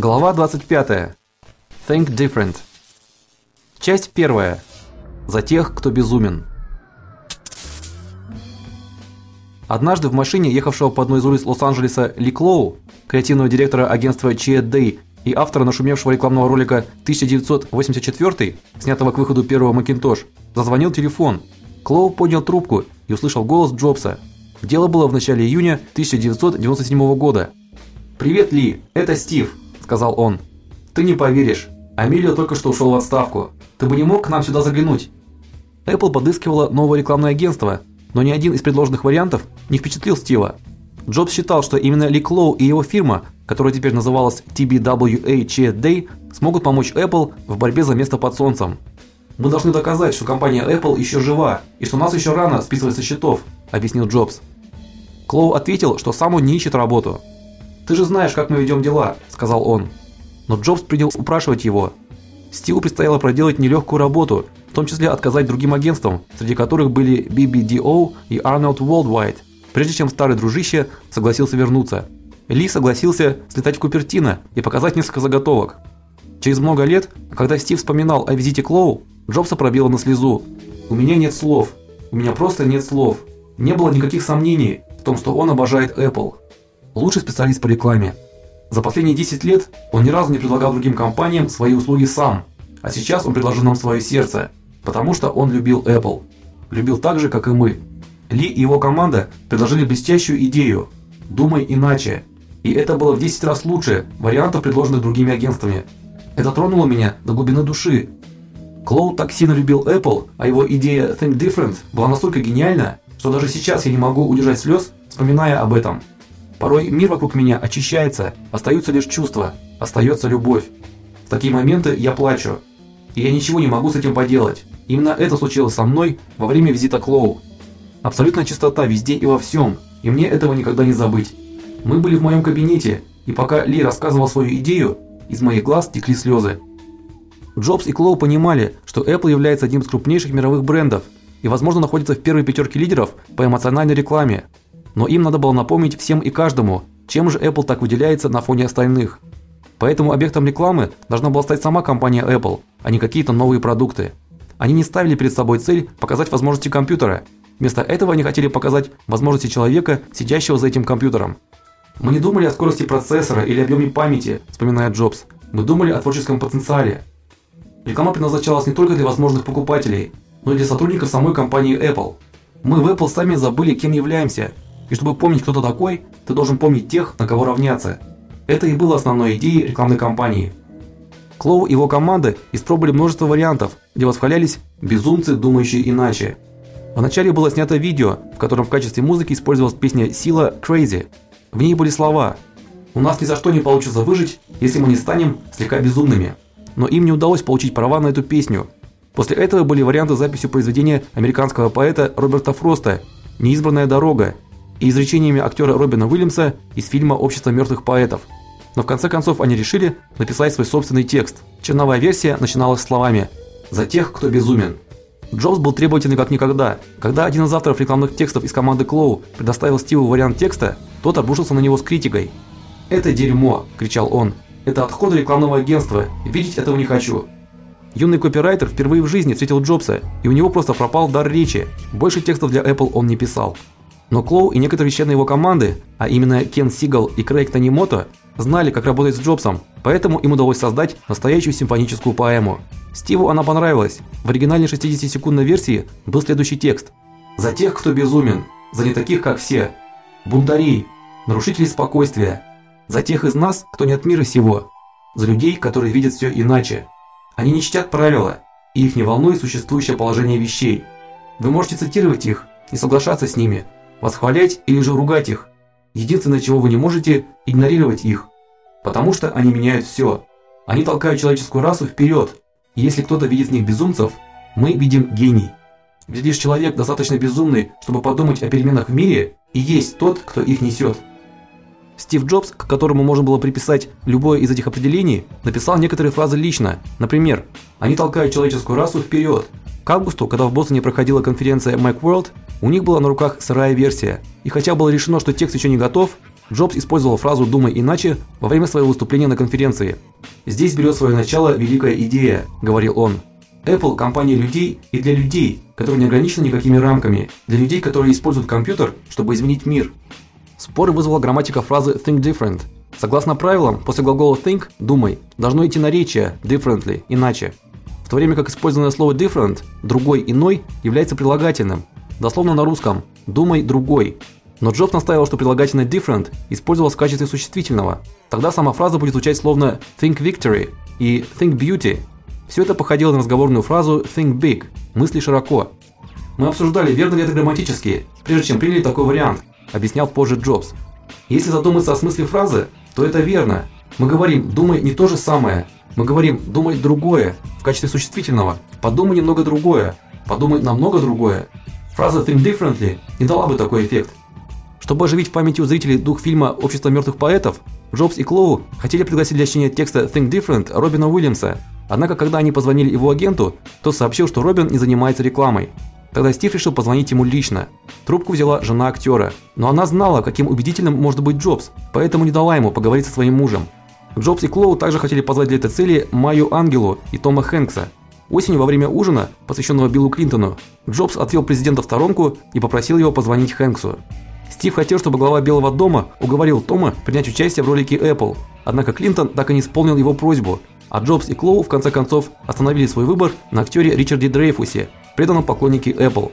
Глава 25. Think different. Часть первая. За тех, кто безумен. Однажды в машине ехавшего по одной из улиц Лос-Анджелеса Ли Клоу, креативного директора агентства Cheat Day и автора нашумевшего рекламного ролика 1984, снятого к выходу первого Macintosh, зазвонил телефон. Клоу поднял трубку и услышал голос Джобса. Дело было в начале июня 1997 года. "Привет, Ли, это Стив", сказал он. "Ты не поверишь, Амелио только что ушел в отставку. Ты бы не мог к нам сюда заглянуть?" Apple подыскивала новое рекламное агентство, но ни один из предложенных вариантов не впечатлил Стива. Джобс считал, что именно Ли Клоу и его фирма, которая теперь называлась TBWA смогут помочь Apple в борьбе за место под солнцем. Мы должны доказать, что компания Apple еще жива и что нас еще рано списывать со счетов, объяснил Джобс. Клоу ответил, что сам он не ищет работу. Ты же знаешь, как мы ведем дела, сказал он. Но Джобс принял упрашивать его. Стиву предстояло проделать нелегкую работу, в том числе отказать другим агентствам, среди которых были BBDO и Arnold Worldwide, прежде чем старый дружище согласился вернуться. Ли согласился слетать в Купертино и показать несколько заготовок. Через много лет, когда Стив вспоминал о визите Клоу, Джобса пробило на слезу. У меня нет слов. У меня просто нет слов. Не было никаких сомнений в том, что он обожает Apple лучший специалист по рекламе. За последние 10 лет он ни разу не предлагал другим компаниям свои услуги сам, а сейчас он предложил нам свое сердце, потому что он любил Apple. Любил так же, как и мы. Ли и его команда предложили блестящую идею: "Думай иначе". И это было в 10 раз лучше вариантов, предложенных другими агентствами. Это тронуло меня до глубины души. Клоу так сильно любил Apple, а его идея Think Different была настолько гениальна, что даже сейчас я не могу удержать слез, вспоминая об этом. Порой мир вокруг меня очищается, остаются лишь чувства, остается любовь. В такие моменты я плачу, и я ничего не могу с этим поделать. Именно это случилось со мной во время визита Клоу. Абсолютная чистота везде и во всем, и мне этого никогда не забыть. Мы были в моем кабинете, и пока Ли рассказывал свою идею, из моих глаз текли слезы. Джобс и Клоу понимали, что Apple является одним из крупнейших мировых брендов и, возможно, находится в первой пятерке лидеров по эмоциональной рекламе, но им надо было напомнить всем и каждому, чем же Apple так выделяется на фоне остальных. Поэтому объектом рекламы должна была стать сама компания Apple, а не какие-то новые продукты. Они не ставили перед собой цель показать возможности компьютера. Вместо этого они хотели показать возможности человека, сидящего за этим компьютером. Мы не думали о скорости процессора или объеме памяти, вспоминает Джобс. Мы думали о творческом потенциале. Реклама предназначалась не только для возможных покупателей, но и для сотрудников самой компании Apple. Мы в Apple сами забыли, кем являемся, и чтобы помнить, кто ты такой, ты должен помнить тех, на кого равняться. Это и было основной идеей рекламной кампании. Клоу и его команда испробовали множество вариантов, где восхвалялись безумцы, думающие иначе. Вначале было снято видео, в котором в качестве музыки использовалась песня Сила Crazy. В ней были слова: "У нас ни за что не получится выжить, если мы не станем слегка безумными". Но им не удалось получить права на эту песню. После этого были варианты записи произведения американского поэта Роберта Фроста "Неизбранная дорога", и изречениями актера Робина Уильямса из фильма Общество мертвых поэтов. Но в конце концов они решили написать свой собственный текст. Черновая версия начиналась словами: "За тех, кто безумен". Джобс был требовательный как никогда. Когда один из авторов рекламных текстов из команды Клоу предоставил Стиву вариант текста, тот обрушился на него с критикой. "Это дерьмо", кричал он. "Это отходы рекламного агентства. Видеть этого не хочу". Юный копирайтер впервые в жизни встретил Джобса, и у него просто пропал дар речи. Больше текстов для Apple он не писал. Но Клоу и некоторые члены его команды, а именно Кен Сигал и Крейг Танимото, знали, как работать с Джобсом, поэтому им удалось создать настоящую симфоническую поэму. Стиву она понравилась. В оригинальной 60-секундной версии был следующий текст: "За тех, кто безумен, за не таких, как все, бунтарей, нарушителей спокойствия, за тех из нас, кто не от мира сего, за людей, которые видят все иначе. Они не чтят правила, и их не волнует существующее положение вещей. Вы можете цитировать их и соглашаться с ними, восхвалять или же ругать их. Единственное, чего вы не можете игнорировать их, потому что они меняют все. Они толкают человеческую расу вперед. И если кто-то видит в них безумцев, мы видим гений. Ведь лишь человек достаточно безумный, чтобы подумать о переменах в мире, и есть тот, кто их несет. Стив Джобс, к которому можно было приписать любое из этих определений, написал некоторые фразы лично. Например: "Они толкают человеческую расу вперед, к августу, когда в Бостоне проходила конференция Macworld, у них была на руках сырая версия. И хотя было решено, что текст еще не готов, Джобс использовал фразу "думай иначе" во время своего выступления на конференции. Здесь берет свое начало великая идея, говорил он. Apple компания людей и для людей, которые не ограничены никакими рамками, для людей, которые используют компьютер, чтобы изменить мир. Споры вызвала грамматика фразы think different. Согласно правилам, после глагола think думай должно идти наречие differently иначе. В то время как использованное слово different другой иной является прилагательным. Дословно на русском думай другой. Но Джобс настаивал, что прилагательное different использовалось в качестве существительного. Тогда сама фраза будет звучать словно think victory и think beauty. Все это походило на разговорную фразу think big мысли широко. Мы обсуждали, верно ли это грамматически, прежде чем приняли такой вариант, объяснял позже Джобс. Если задуматься о смысле фразы, то это верно. Мы говорим думай не то же самое. Мы говорим думай другое в качестве существительного. Подумай немного другое. Подумай намного другое. Фраза think differently не дала бы такой эффект. Чтобы оживить в памяти у зрителей дух фильма Общество мертвых поэтов, Джобс и Клоу хотели пригласить для чтения текста Think Different Робина Уильямса. Однако, когда они позвонили его агенту, тот сообщил, что Робин не занимается рекламой. Тогда Стив решил позвонить ему лично. Трубку взяла жена актера, но она знала, каким убедительным может быть Джобс, поэтому не дала ему поговорить со своим мужем. Джобс и Клоу также хотели позвать для этой цели Майю Ангелу и Тома Хэнкса. Осенью во время ужина, посвященного Биллу Клинтону, Джобс отвел президента в сторонку и попросил его позвонить Хэнксу. Стив хотел, чтобы глава Белого дома уговорил Тома принять участие в ролике Apple. Однако Клинтон так и не исполнил его просьбу, а Джобс и Клоу в конце концов остановили свой выбор на актере Ричарде Дрейфусе, преданном поклоннике Apple.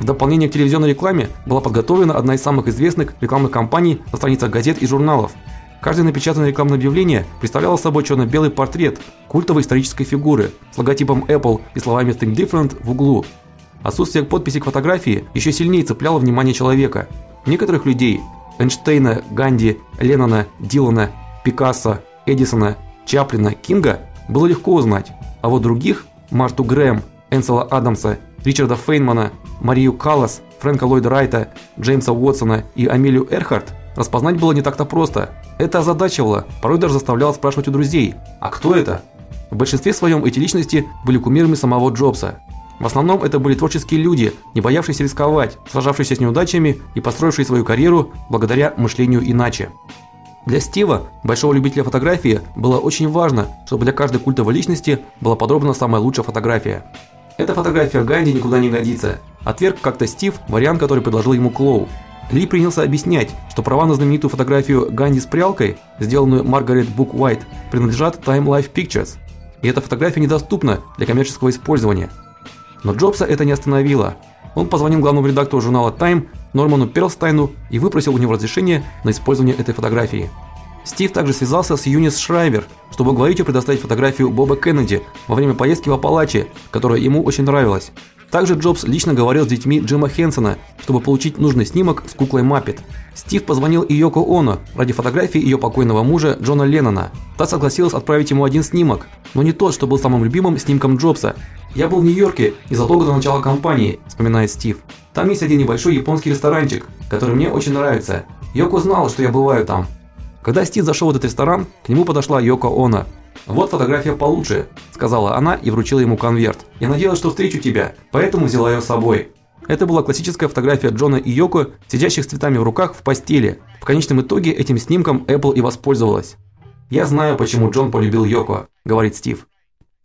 В дополнение к телевизионной рекламе была подготовлена одна из самых известных рекламных кампаний на страницах газет и журналов. Каждое напечатанное рекламное объявление представляло собой черно-белый портрет культовой исторической фигуры с логотипом Apple и словами Think Different в углу. Отсутствие подписи к фотографии еще сильнее цепляло внимание человека. Некоторых людей Эйнштейна, Ганди, Леннона, Дилана, Пикассо, Эдисона, Чаплина, Кинга было легко узнать, а вот других Марту Грэм, Энсела Адамса, Ричарда Фейнмана, Марию Каллас, Фрэнка Ллойда Райта, Джеймса Уотсона и Амелию Эрхарт распознать было не так-то просто. Это озадачивало, порой даже заставляло спрашивать у друзей: "А кто это?" В большинстве своем эти личности были кумирами самого Джобса. В основном это были творческие люди, не боявшиеся рисковать, сражавшиеся с неудачами и построившие свою карьеру благодаря мышлению иначе. Для Стива, большого любителя фотографии, было очень важно, чтобы для каждой культовой личности была подробна самая лучшая фотография. Эта фотография Ганди никуда не годится. Отверг как-то Стив вариант, который предложил ему Клоу. Ли принялся объяснять, что права на знаменитую фотографию Ганди с прялкой, сделанную Маргарет Бук Уайт, принадлежат Time Life Pictures. И эта фотография недоступна для коммерческого использования. Но Джобса это не остановило. Он позвонил главному редактору журнала Time Норману Перлстайну и выпросил у него разрешение на использование этой фотографии. Стив также связался с Юнис Шрайвер, чтобы уговорить ее предоставить фотографию Боба Кеннеди во время поездки в Апалачи, которая ему очень нравилась. Также Джобс лично говорил с детьми Джима Хенсона, чтобы получить нужный снимок с куклой Маппет. Стив позвонил и Йоко Оно ради фотографии ее покойного мужа Джона Леннона. Та согласилась отправить ему один снимок, но не тот, что был самым любимым снимком Джобса. Я был в Нью-Йорке незадолго до начала кампании, вспоминает Стив. Там есть один небольшой японский ресторанчик, который мне очень нравится. Йоко знала, что я бываю там. Когда Стив зашел в этот ресторан, к нему подошла Йоко Оно. "Вот фотография получше", сказала она и вручила ему конверт. "Я надеялась, что встречу тебя, поэтому взяла ее с собой". Это была классическая фотография Джона и Йоко, сидящих с цветами в руках в постели. В конечном итоге этим снимком Apple и воспользовалась. "Я знаю, почему Джон полюбил Йоко", говорит Стив.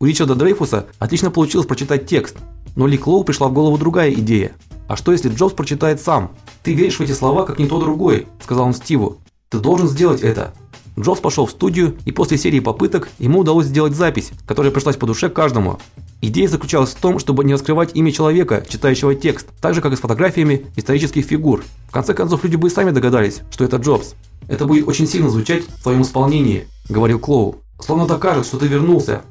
У Ричарда Дрейфуса отлично получилось прочитать текст, но Ли Клоу пришла в голову другая идея. А что если Джобс прочитает сам? Ты веришь в эти слова, как никто другой, сказал он Стиву. Ты должен сделать это. Джобс пошел в студию, и после серии попыток ему удалось сделать запись, которая пришлась по душе каждому. Идея заключалась в том, чтобы не раскрывать имя человека, читающего текст, так же как и с фотографиями исторических фигур. В конце концов, люди бы и сами догадались, что это Джобс. Это будет очень сильно звучать в твоем исполнении, говорил Клоу. Словно докажет, что ты вернулся.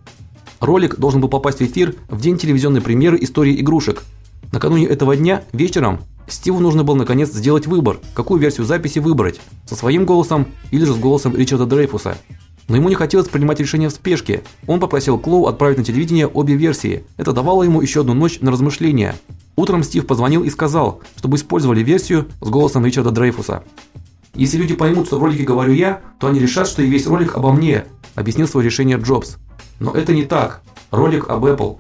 Ролик должен был попасть в эфир в день телевизионной премьеры истории игрушек. Накануне этого дня вечером Стиву нужно было наконец сделать выбор, какую версию записи выбрать: со своим голосом или же с голосом Ричарда Дрейфуса. Но ему не хотелось принимать решение в спешке. Он попросил Клоу отправить на телевидение обе версии. Это давало ему еще одну ночь на размышления. Утром Стив позвонил и сказал, чтобы использовали версию с голосом Ричарда Дрейфуса. Если люди поймут, что в ролике говорю я, то они решат, что и весь ролик обо мне, объяснил свое решение Джобс. Но это не так. Ролик об Apple.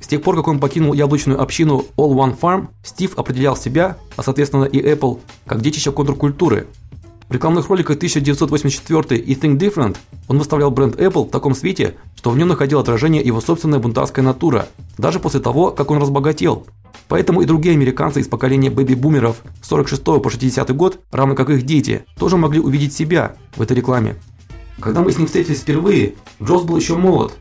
С тех пор, как он покинул яблочную общину All One Farm, Стив определял себя, а соответственно и Apple, как детище контркультуры. В рекламных роликах 1984 и Think Different он выставлял бренд Apple в таком свете, что в нем находило отражение его собственная бунтарская натура, даже после того, как он разбогател. Поэтому и другие американцы из поколения бэби-бумеров с 46 по 60 год, равно как их дети, тоже могли увидеть себя в этой рекламе. Когда мы с ним встретились впервые, Джобс был еще молод,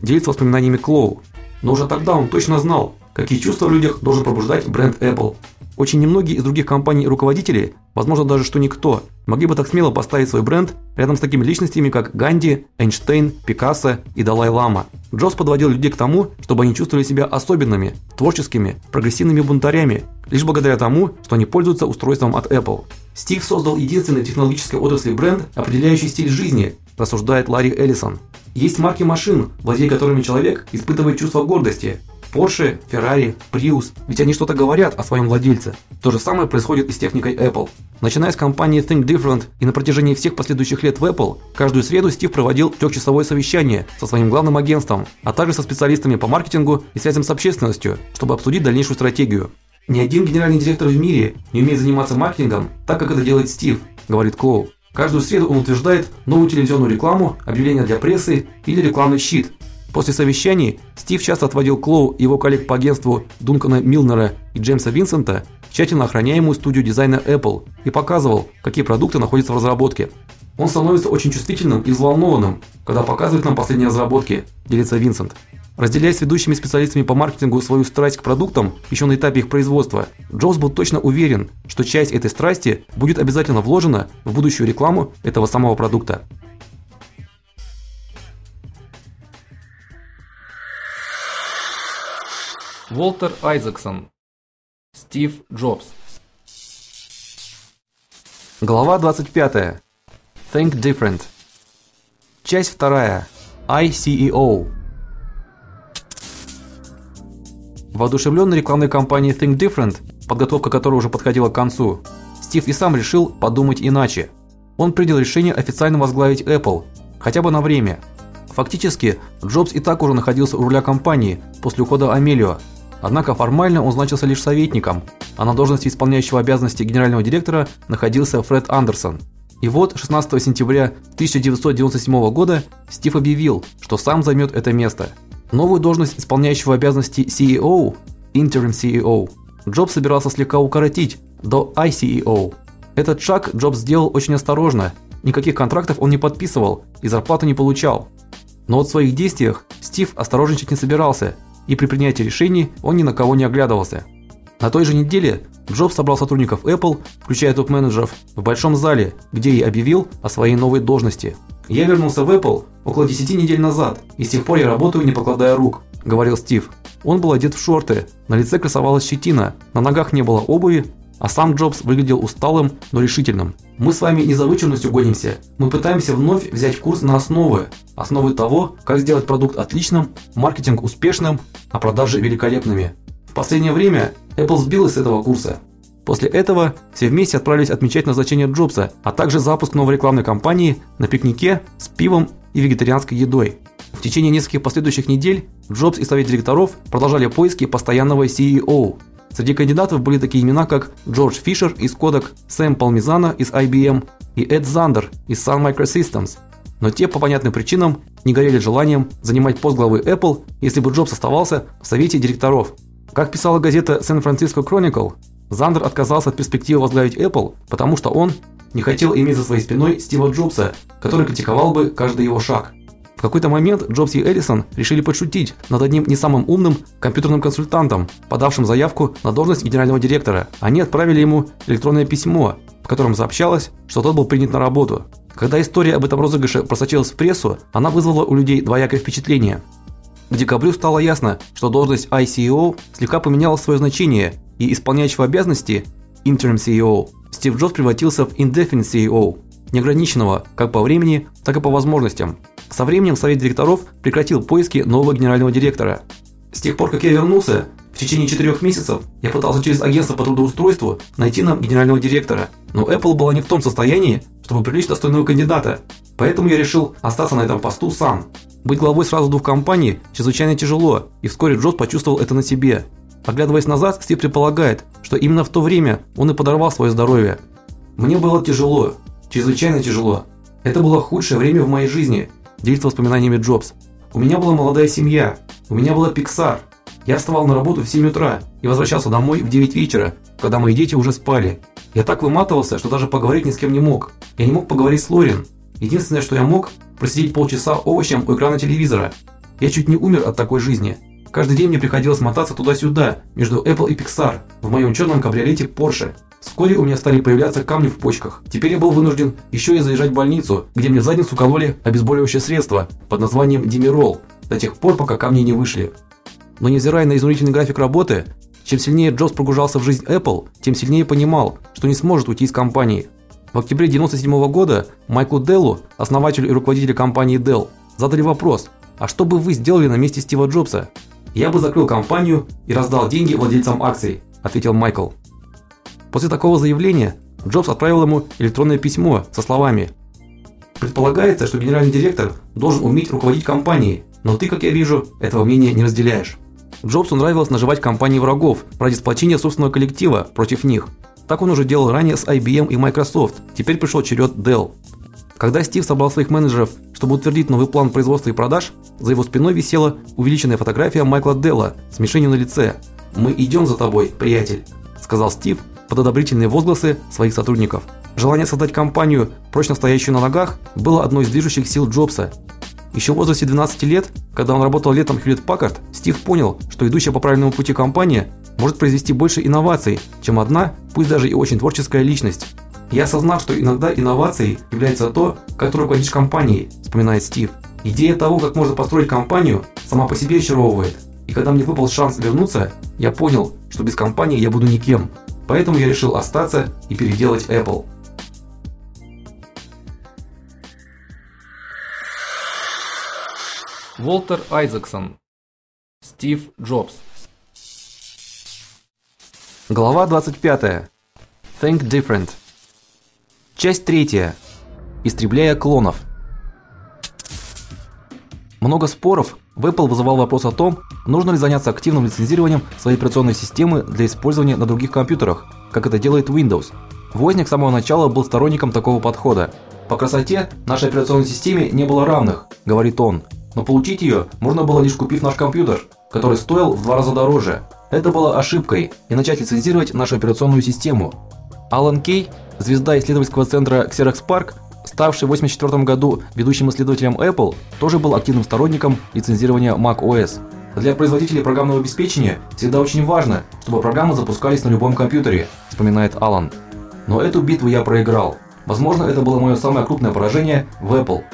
делится воспоминаниями Клоу. Но уже тогда он точно знал, какие чувства в людях должен пробуждать бренд Apple. Очень немногие из других компаний и руководителей, возможно даже что никто, могли бы так смело поставить свой бренд рядом с такими личностями, как Ганди, Эйнштейн, Пикассо и Далай-лама. Джобс подводил людей к тому, чтобы они чувствовали себя особенными, творческими, прогрессивными бунтарями, лишь благодаря тому, что они пользуются устройством от Apple. Стив создал единственный в технологической отрасли бренд, определяющий стиль жизни, рассуждает Ларри Эллисон. Есть марки машин, владея которыми человек испытывает чувство гордости, Porsche, Ferrari, Prius, ведь они что-то говорят о своем владельце. То же самое происходит и с техникой Apple. Начиная с компании Think Different и на протяжении всех последующих лет в Apple, каждую среду Стив проводил трехчасовое совещание со своим главным агентством, а также со специалистами по маркетингу и связям с общественностью, чтобы обсудить дальнейшую стратегию. Ни один генеральный директор в мире не умеет заниматься маркетингом так, как это делает Стив, говорит Клоу. Каждую среду он утверждает новую телевизионную рекламу, объявления для прессы или рекламный щит, После совещаний Стив часто отводил Клоу и его коллег по агентству Дункана Милнера и Джеймса Винсента в тщательно охраняемую студию дизайна Apple и показывал, какие продукты находятся в разработке. Он становится очень чувствительным и взволнованным, когда показывает нам последние разработки, делится Винсент. Разделяя с ведущими специалистами по маркетингу свою страсть к продуктам еще на этапе их производства, Джобс был точно уверен, что часть этой страсти будет обязательно вложена в будущую рекламу этого самого продукта. Волтер Айзексон. Стив Джобс. Глава 25. Think Different. Часть 2. ICEO. Воодушевленный рекламной кампанией Think Different, подготовка которой уже подходила к концу, Стив и сам решил подумать иначе. Он принял решение официально возглавить Apple, хотя бы на время. Фактически, Джобс и так уже находился у руля компании после ухода Амелио, Однако формально он значился лишь советником, а на должности исполняющего обязанности генерального директора находился Фред Андерсон. И вот 16 сентября 1997 года Стив объявил, что сам займет это место. Новую должность исполняющего обязанности CEO, Interim CEO, Джобс собирался слегка укоротить до ICEO. Этот шаг Джобс сделал очень осторожно. Никаких контрактов он не подписывал и зарплату не получал. Но вот в своих действиях Стив осторожничать не собирался и при принятии решений он ни на кого не оглядывался. На той же неделе Джобс собрал сотрудников Apple, включая топ-менеджеров, в большом зале, где и объявил о своей новой должности. "Я вернулся в Apple около 10 недель назад, и с тех пор я работаю не покладая рук", говорил Стив. Он был одет в шорты, на лице красовалась щетина, на ногах не было обуви, а сам Джобс выглядел усталым, но решительным. Мы с вами не за вычурностью гонимся. Мы пытаемся вновь взять курс на основы, основы того, как сделать продукт отличным, маркетинг успешным, а продажи великолепными. В последнее время Apple сбилась с этого курса. После этого все вместе отправились отмечать назначение Джобса, а также запуск новой рекламной кампании на пикнике с пивом и вегетарианской едой. В течение нескольких последующих недель Джобс и совет директоров продолжали поиски постоянного CEO. Среди кандидатов были такие имена, как Джордж Фишер из Kodak, Сэм Палмизана из IBM и Эд Зандер из Sun Microsystems. Но те по понятным причинам не горели желанием занимать пост главы Apple, если бы Джобс оставался в совете директоров. Как писала газета San Francisco Chronicle, Зандер отказался от перспективы возглавить Apple, потому что он не хотел иметь за своей спиной Стива Джобса, который критиковал бы каждый его шаг. В какой-то момент Джобс и Эллисон решили подшутить над одним не самым умным компьютерным консультантом, подавшим заявку на должность генерального директора. Они отправили ему электронное письмо, в котором сообщалось, что тот был принят на работу. Когда история об этом розыгрыше просочилась в прессу, она вызвала у людей двоякое впечатление. К декабрю стало ясно, что должность ICEO слегка поменяла свое значение, и исполняющего обязанности Interim CEO Стив Джобс превратился в Indefinite CEO, неограниченного как по времени, так и по возможностям. Со временем совет директоров прекратил поиски нового генерального директора. С тех пор, как я вернулся, в течение четырех месяцев я пытался через агентство по трудоустройству найти нам генерального директора, но Apple была не в том состоянии, чтобы привлечь достойного кандидата. Поэтому я решил остаться на этом посту сам. Быть главой сразу двух компаний чрезвычайно тяжело, и вскоре Джобс почувствовал это на себе. Оглядываясь назад, Стив предполагает, что именно в то время он и подорвал свое здоровье. Мне было тяжело, чрезвычайно тяжело. Это было худшее время в моей жизни, делится воспоминаниями Джобс. У меня была молодая семья, у меня была Pixar. Я вставал на работу в 7 утра и возвращался домой в 9 вечера, когда мои дети уже спали. Я так выматывался, что даже поговорить ни с кем не мог. Я не мог поговорить с Лорин. Единственное, что я мог, просидеть полчаса овощем у экрана телевизора. Я чуть не умер от такой жизни. Каждый день мне приходилось мотаться туда-сюда, между Apple и Pixar, в моем черном кабриолете Porsche. Вскоре у меня стали появляться камни в почках. Теперь я был вынужден еще и заезжать в больницу, где мне в задницу кололи обезболивающее средство под названием Димирол, до тех пор, пока камни не вышли. Но невзирая на изнурительный график работы, чем сильнее Джобс погружался в жизнь Apple, тем сильнее понимал, что не сможет уйти из компании. В октябре 1997 года Майклу Деллу, основателю и руководителю компании Dell, задали вопрос: "А что бы вы сделали на месте Стива Джобса?" "Я бы закрыл компанию и раздал деньги владельцам акций", ответил Майкл. После такого заявления Джобс отправил ему электронное письмо со словами: "Предполагается, что генеральный директор должен уметь руководить компанией, но ты, как я вижу, этого мнения не разделяешь". Джобсу нравилось наживать компании врагов ради сплочения собственного коллектива против них. Так он уже делал ранее с IBM и Microsoft. Теперь пришел черед Dell. Когда Стив собрал своих менеджеров, чтобы утвердить новый план производства и продаж, за его спиной висела увеличенная фотография Майкла Делла с мишенью на лице. "Мы идем за тобой, приятель", сказал Стив под одобрительные возгласы своих сотрудников. Желание создать компанию, прочно стоящую на ногах, было одной из движущих сил Джобса. Еще в возрасте 12 лет, когда он работал летом Hewlett Packard, Стив понял, что идущая по правильному пути компания может произвести больше инноваций, чем одна, пусть даже и очень творческая личность. Я осознал, что иногда инновацией является то, как ты руководишь компанией, вспоминает Стив. Идея того, как можно построить компанию, сама по себе очаровывает. И когда мне выпал шанс вернуться, я понял, что без компании я буду никем. Поэтому я решил остаться и переделать Apple. Волтер Айзексон. Стив Джобс. Глава 25. Think Different. Часть 3. Истребляя клонов. Много споров в Apple вызывал вопрос о том, нужно ли заняться активным лицензированием своей операционной системы для использования на других компьютерах, как это делает Windows. Возник с самого начала был сторонником такого подхода. По красоте нашей операционной системе не было равных, говорит он. Но получить ее можно было лишь купив наш компьютер, который стоил в два раза дороже. Это было ошибкой, и начать лицензировать нашу операционную систему. Алан Кей, звезда исследовательского центра Xerox PARC, ставший в 1984 году ведущим исследователем Apple, тоже был активным сторонником лицензирования macOS. Для производителей программного обеспечения всегда очень важно, чтобы программы запускались на любом компьютере, вспоминает Алан. Но эту битву я проиграл. Возможно, это было мое самое крупное поражение в Apple.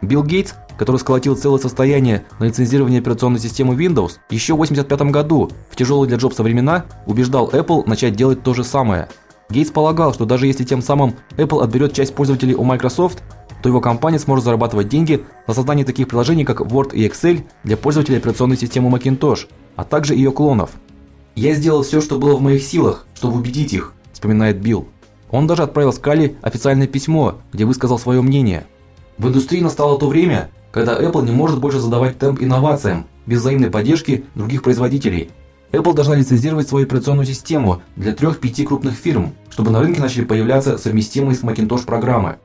Билл Гейтс, который сколотил целое состояние на лицензировании операционной системы Windows, еще в 1985 году, в тяжелые для Джобса времена, убеждал Apple начать делать то же самое. Гейтс полагал, что даже если тем самым Apple отберет часть пользователей у Microsoft, то его компания сможет зарабатывать деньги на создании таких приложений, как Word и Excel для пользователей операционной системы Macintosh, а также ее клонов. Я сделал все, что было в моих силах, чтобы убедить их, вспоминает Билл. Он даже отправил Скали официальное письмо, где высказал свое мнение. В индустрии настало то время, когда Apple не может больше задавать темп инновациям без взаимной поддержки других производителей. Apple должна лицензировать свою операционную систему для 3-5 крупных фирм, чтобы на рынке начали появляться совместимые с Macintosh программы.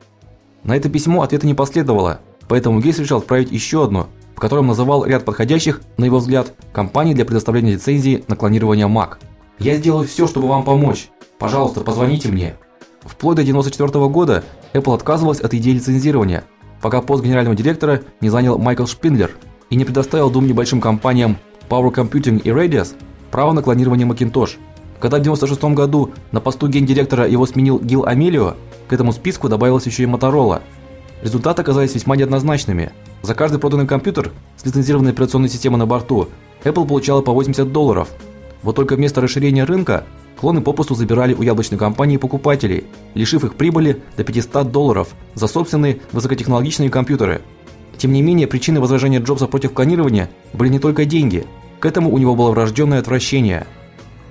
На это письмо ответа не последовало, поэтому Гейтс решил отправить еще одно, в котором называл ряд подходящих, на его взгляд, компаний для предоставления лицензии на клонирование Mac. Я сделаю все, чтобы вам помочь. Пожалуйста, позвоните мне. Вплоть до 1994 года Apple отказывалась от идеи лицензирования, пока пост генерального директора не занял Майкл Шпиндлер и не предоставил двум небольшим компаниям Power Computing и Radius право на клонирование Macintosh. Когда в 96 году на посту гендиректора его сменил Гил Амелио, к этому списку добавилась еще и Motorola. Результаты оказались весьма неоднозначными. За каждый проданный компьютер с лицензированной операционной системой на борту Apple получала по 80 долларов. Вот только вместо расширения рынка клоны попросту забирали у яблочной компании покупателей, лишив их прибыли до 500 долларов за собственные высокотехнологичные компьютеры. Тем не менее, причиной возражения Джобса против клонирования были не только деньги. К этому у него было врожденное отвращение.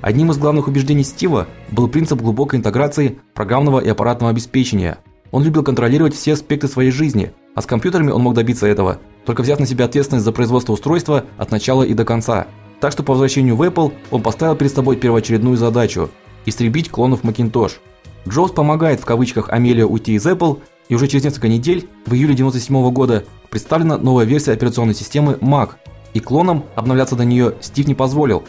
Одним из главных убеждений Стива был принцип глубокой интеграции программного и аппаратного обеспечения. Он любил контролировать все аспекты своей жизни, а с компьютерами он мог добиться этого, только взяв на себя ответственность за производство устройства от начала и до конца. Так что по возвращению в Apple он поставил перед собой первоочередную задачу истребить клонов Macintosh. Джобс помогает в кавычках Амелия уйти из Apple, и уже через несколько недель, в июле 97 года, представлена новая версия операционной системы Mac, и клонам обновляться до нее Стив не позволил.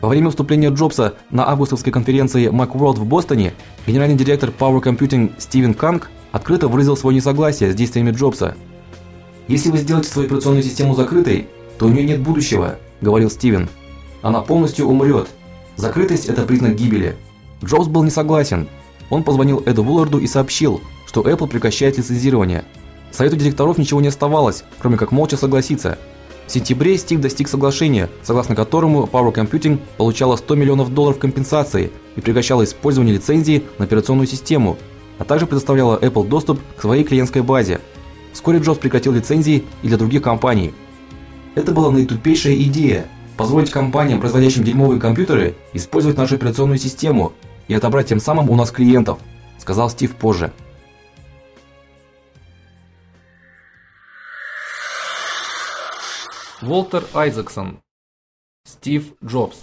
Во время выступления Джобса на августовской конференции Macworld в Бостоне генеральный директор Power Computing Стивен Канг открыто выразил свое несогласие с действиями Джобса. Если вы сделаете свою операционную систему закрытой, то у нее нет будущего, говорил Стивен. Она полностью умрет. Закрытость это признак гибели. Джобс был не согласен. Он позвонил Эду Вулларду и сообщил, что Apple прекращает лицензирование. Совету директоров ничего не оставалось, кроме как молча согласиться. В сентябре Стив достиг соглашения, согласно которому Power Computing получала 100 миллионов долларов компенсации и прекращала использование лицензии на операционную систему, а также предоставляла Apple доступ к своей клиентской базе. Вскоре Джобс прекратил лицензии и для других компаний. Это была наитупейшая идея позволить компаниям, производящим дерьмовые компьютеры, использовать нашу операционную систему и отобрать тем самым у нас клиентов, сказал Стив позже. Волтер Айзексон. Стив Джобс.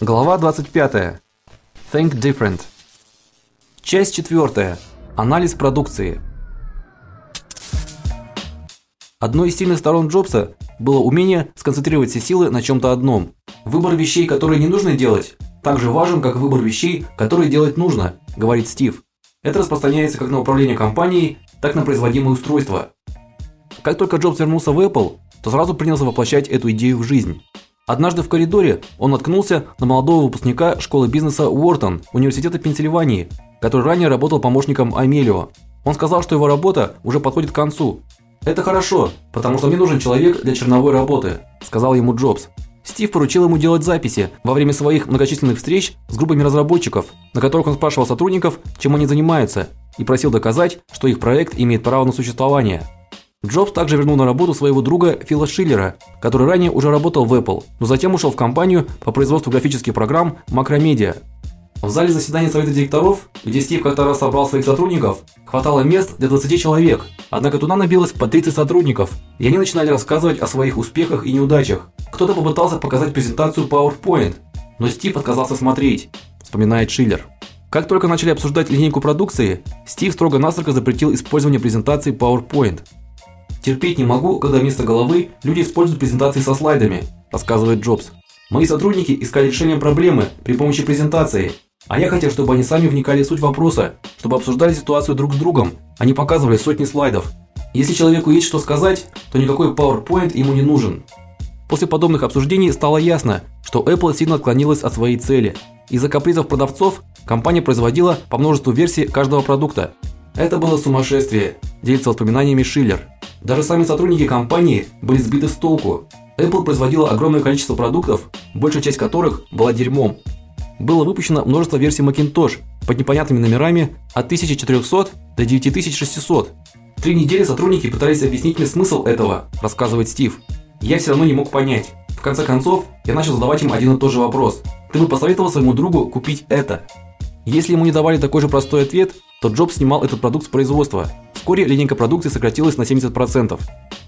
Глава 25. Think different. Часть 4. Анализ продукции. Одной из сильных сторон Джобса было умение сконцентрировать все силы на чем то одном. Выбор вещей, которые не нужно делать, так же важен, как выбор вещей, которые делать нужно, говорит Стив. Это распространяется как на управление компанией, так и на производимые устройства. Как только Джобс вернулся в Apple, то сразу принялся воплощать эту идею в жизнь. Однажды в коридоре он наткнулся на молодого выпускника школы бизнеса Уортон, Университета Пенсильвании, который ранее работал помощником Амелио. Он сказал, что его работа уже подходит к концу. "Это хорошо, потому что мне нужен человек для черновой работы", сказал ему Джобс. Стив поручил ему делать записи во время своих многочисленных встреч с группами разработчиков, на которых он спрашивал сотрудников, чем они занимаются, и просил доказать, что их проект имеет право на существование. Джобс также вернул на работу своего друга Фила Шиллера, который ранее уже работал в Apple, но затем ушел в компанию по производству графических программ Macromedia. В зале заседания совета директоров, где Стив как-то раз собрал своих сотрудников, хватало мест для 20 человек. Однако туда набилось по 30 сотрудников, и они начинали рассказывать о своих успехах и неудачах. Кто-то попытался показать презентацию PowerPoint, но Стив отказался смотреть, вспоминает Шиллер. Как только начали обсуждать линейку продукции, Стив строго-настрого запретил использование презентации PowerPoint. Терпеть не могу, когда вместо головы люди используют презентации со слайдами, рассказывает Джобс. Мои сотрудники искали решение проблемы при помощи презентации, а я хотел, чтобы они сами вникали в суть вопроса, чтобы обсуждали ситуацию друг с другом, а не показывали сотни слайдов. Если человеку есть что сказать, то никакой PowerPoint ему не нужен. После подобных обсуждений стало ясно, что Apple сильно отклонилась от своей цели. Из-за капризов продавцов компания производила по множеству версий каждого продукта. Это было сумасшествие, делится воспоминаниями Шиллер. Даже сами сотрудники компании были сбиты с толку. Apple производила огромное количество продуктов, большая часть которых была дерьмом. Было выпущено множество версий Macintosh под непонятными номерами от 1400 до 9600. Три недели сотрудники пытались объяснить мне смысл этого, рассказывает Стив. Я все равно не мог понять. В конце концов, я начал задавать им один и тот же вопрос. Ты бы посоветовал своему другу купить это? Если ему не давали такой же простой ответ, то Джобс снимал этот продукт с производства. Вскоре линейка продукции сократилась на 70%.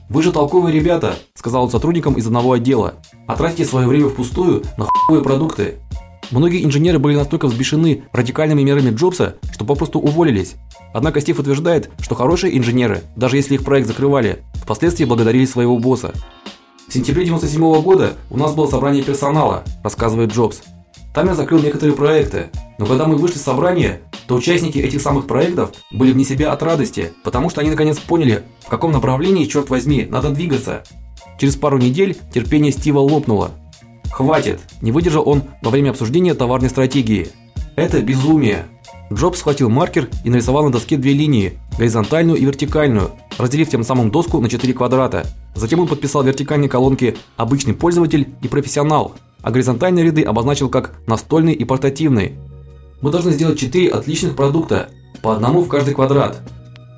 Вы же толковые ребята, сказал он сотрудникам из одного отдела. А тратите свое время впустую на хуевые продукты. Многие инженеры были настолько взбешены радикальными мерами Джобса, что попросту уволились. Однако Стив утверждает, что хорошие инженеры, даже если их проект закрывали, впоследствии благодарили своего босса. В сентябре 97 -го года у нас было собрание персонала, рассказывает Джобс. Там я закрыл некоторые проекты, но когда мы вышли с собрания, то участники этих самых проектов были вне себя от радости, потому что они наконец поняли, в каком направлении, черт возьми, надо двигаться. Через пару недель терпение Стива лопнуло. Хватит, не выдержал он во время обсуждения товарной стратегии. Это безумие. Джобс схватил маркер и нарисовал на доске две линии, горизонтальную и вертикальную, разделив тем самым доску на четыре квадрата. Затем он подписал вертикальные колонки обычный пользователь и профессионал, а горизонтальные ряды обозначил как настольный и портативный. Мы должны сделать четыре отличных продукта, по одному в каждый квадрат.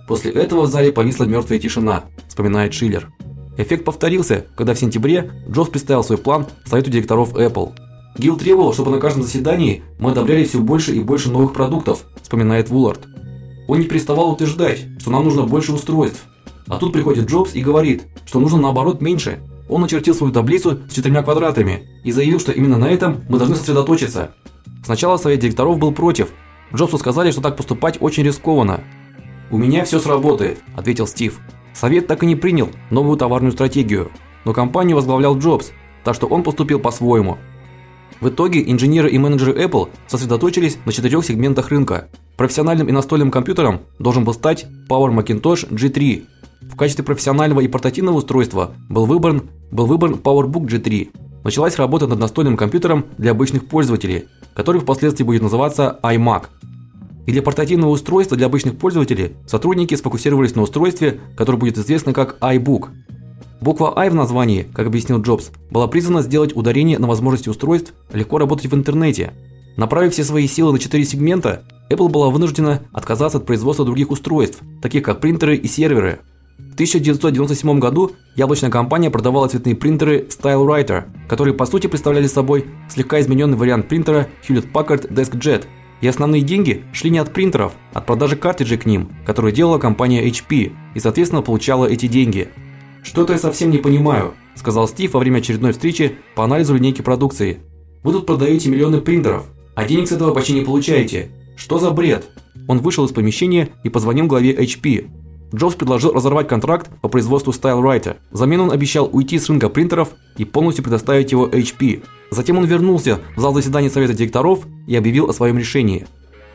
После этого в зале повисла мертвая тишина, вспоминает Шиллер. Эффект повторился, когда в сентябре Джобс представил свой план совету директоров Apple. Гил требовал, чтобы на каждом заседании мы одобряли все больше и больше новых продуктов, вспоминает Вуллард. Он не переставал утверждать, что нам нужно больше устройств. А тут приходит Джобс и говорит, что нужно наоборот меньше. Он начертил свою таблицу с четырьмя квадратами и заявил, что именно на этом мы должны сосредоточиться. Сначала совет директоров был против. Джобсу сказали, что так поступать очень рискованно. "У меня все сработает", ответил Стив. Совет так и не принял новую товарную стратегию, но компанию возглавлял Джобс, так что он поступил по-своему. В итоге инженеры и менеджеры Apple сосредоточились на четырех сегментах рынка. Профессиональным и настольным компьютером должен был стать Power Macintosh G3. В качестве профессионального и портативного устройства был выбран был выбран PowerBook G3. Началась работа над настольным компьютером для обычных пользователей, который впоследствии будет называться iMac. И для портативного устройства для обычных пользователей сотрудники сфокусировались на устройстве, которое будет известно как iBook. Буква I в названии, как объяснил Джобс, была призвана сделать ударение на возможности устройств легко работать в интернете. Направив все свои силы на четыре сегмента, Apple была вынуждена отказаться от производства других устройств, таких как принтеры и серверы. В 1997 году яблочная компания продавала цветные принтеры StyleWriter, которые по сути представляли собой слегка измененный вариант принтера Hewlett Packard DeskJet, и основные деньги шли не от принтеров, а от продажи картриджей к ним, которые делала компания HP, и соответственно получала эти деньги. Что-то я совсем не понимаю, сказал Стив во время очередной встречи по анализу линейки продукции. Вы тут продаете миллионы принтеров, а денег с этого почти не получаете. Что за бред? Он вышел из помещения и позвонил главе HP. Джобс предложил разорвать контракт по производству StyleWriter. Взамен он обещал уйти с рынка принтеров и полностью предоставить его HP. Затем он вернулся в зал заседаний совета директоров и объявил о своем решении.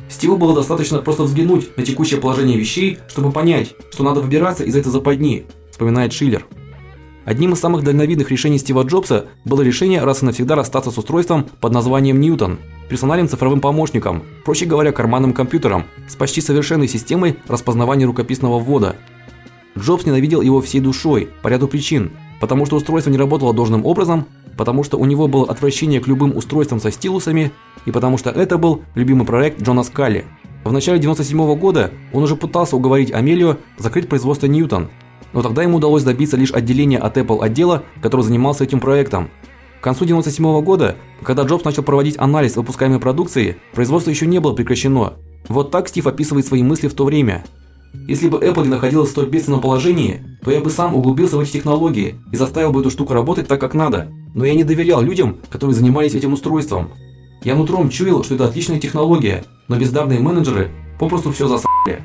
Стиву было достаточно просто взглянуть на текущее положение вещей, чтобы понять, что надо выбираться из этой западни вспоминает Шиллер. Одним из самых дальновидных решений Стива Джобса было решение раз и навсегда расстаться с устройством под названием Ньютон, персональным цифровым помощником, проще говоря, карманным компьютером с почти совершенной системой распознавания рукописного ввода. Джобс ненавидел его всей душой по ряду причин, потому что устройство не работало должным образом, потому что у него было отвращение к любым устройствам со стилусами и потому что это был любимый проект Джона Скалли. В начале 97 -го года он уже пытался уговорить Амелию закрыть производство Ньютон, но тогда ему удалось добиться лишь отделения от Apple отдела, который занимался этим проектом. К концу 97 -го года, когда Джобс начал проводить анализ выпускаемой продукции, производство еще не было прекращено. Вот так Стив описывает свои мысли в то время. Если бы Apple не находилась в столь бедственном положении, то я бы сам углубился в эти технологии и заставил бы эту штуку работать так, как надо. Но я не доверял людям, которые занимались этим устройством. Я нутром чуял, что это отличная технология, но бездарные менеджеры попросту все засрали.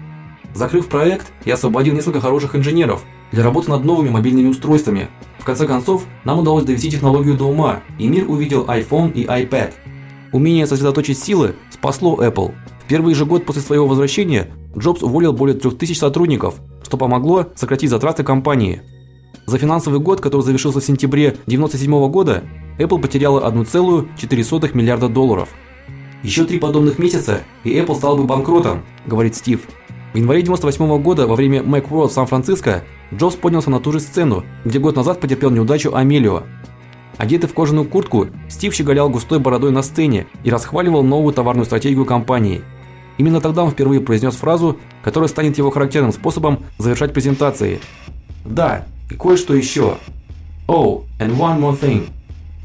Закрыв проект, я освободил несколько хороших инженеров для работы над новыми мобильными устройствами. В конце концов, нам удалось довести технологию до ума, и мир увидел iPhone и iPad. Умение сосредоточить силы спасло Apple. В первый же год после своего возвращения Джобс уволил более 3000 сотрудников, что помогло сократить затраты компании. За финансовый год, который завершился в сентябре 1997 года, Apple потеряла 1,4 миллиарда долларов. Еще три подобных месяца, и Apple стал бы банкротом, говорит Стив. В январе 98 -го года во время Macworld в Сан-Франциско Джобс поднялся на ту же сцену, где год назад потерпел неудачу Амелио. Одетый в кожаную куртку, Стив щеголял густой бородой на сцене и расхваливал новую товарную стратегию компании. Именно тогда он впервые произнес фразу, которая станет его характерным способом завершать презентации. Да, и кое-что еще. Oh, and one more thing.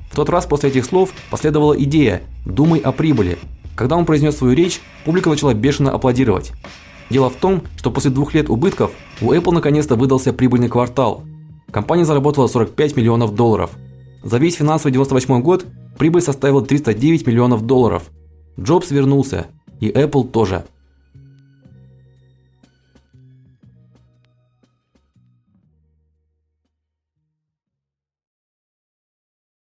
В тот раз после этих слов последовала идея: "Думай о прибыли". Когда он произнес свою речь, публика начала бешено аплодировать. Дело в том, что после двух лет убытков у Apple наконец-то выдался прибыльный квартал. Компания заработала 45 миллионов долларов. За весь финансовый 98 год прибыль составила 309 миллионов долларов. Джобс вернулся, и Apple тоже.